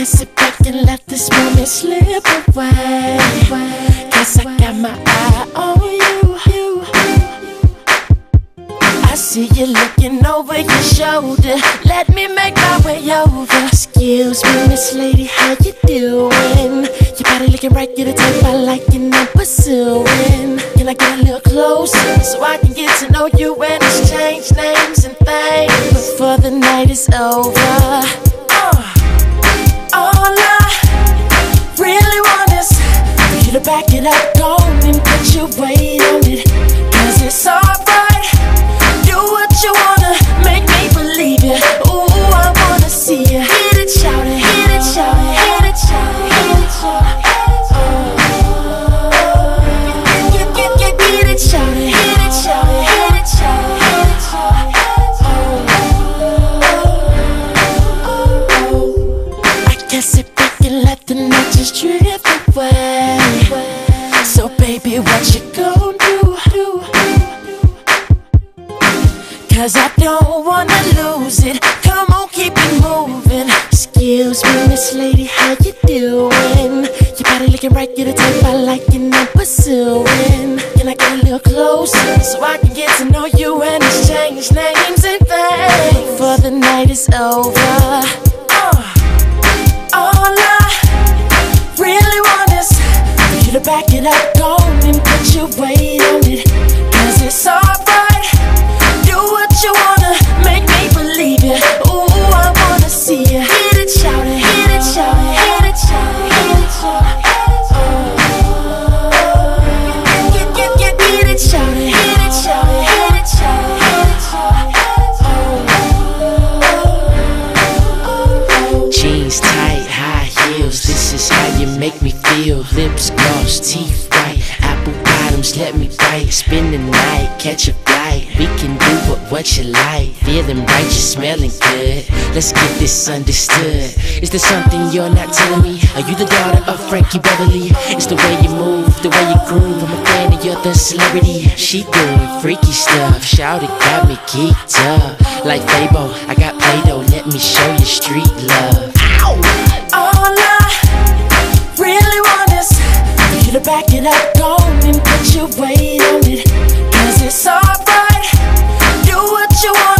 can't sit back and let this moment slip away. Cause I got my eye on you. I see you looking over your shoulder. Let me make my way over. Excuse me, Miss Lady, how you doing? Your body looking right, you're the type I like and I'm pursuing. Can I get a little closer so I can get to know you and exchange names and things before the night is over? Back it up, go away. So baby, what you gon' do? Cause I don't wanna lose it. Come on, keep it moving. Excuse me, Miss Lady, how you doing? Your body looking right, you're the type I like and I'm pursuing. Can I get a little closer so I can get to know you and exchange names and things before the night is over? How you make me feel. Lips gloss, teeth white, apple bottoms. Let me bite. Spend the night, catch a flight. We can do what, what you like. Feeling right, you're smelling good. Let's get this understood. Is there something you're not telling me? Are you the daughter of Frankie Beverly? It's the way you move, the way you groove. I'm a fan of you're the celebrity. She doing freaky stuff. Shout it, got me geeked up. Like Fabo, I got Play-Doh. Let me show you street love. it up, go put your weight on it. Cause it's alright, do what you want.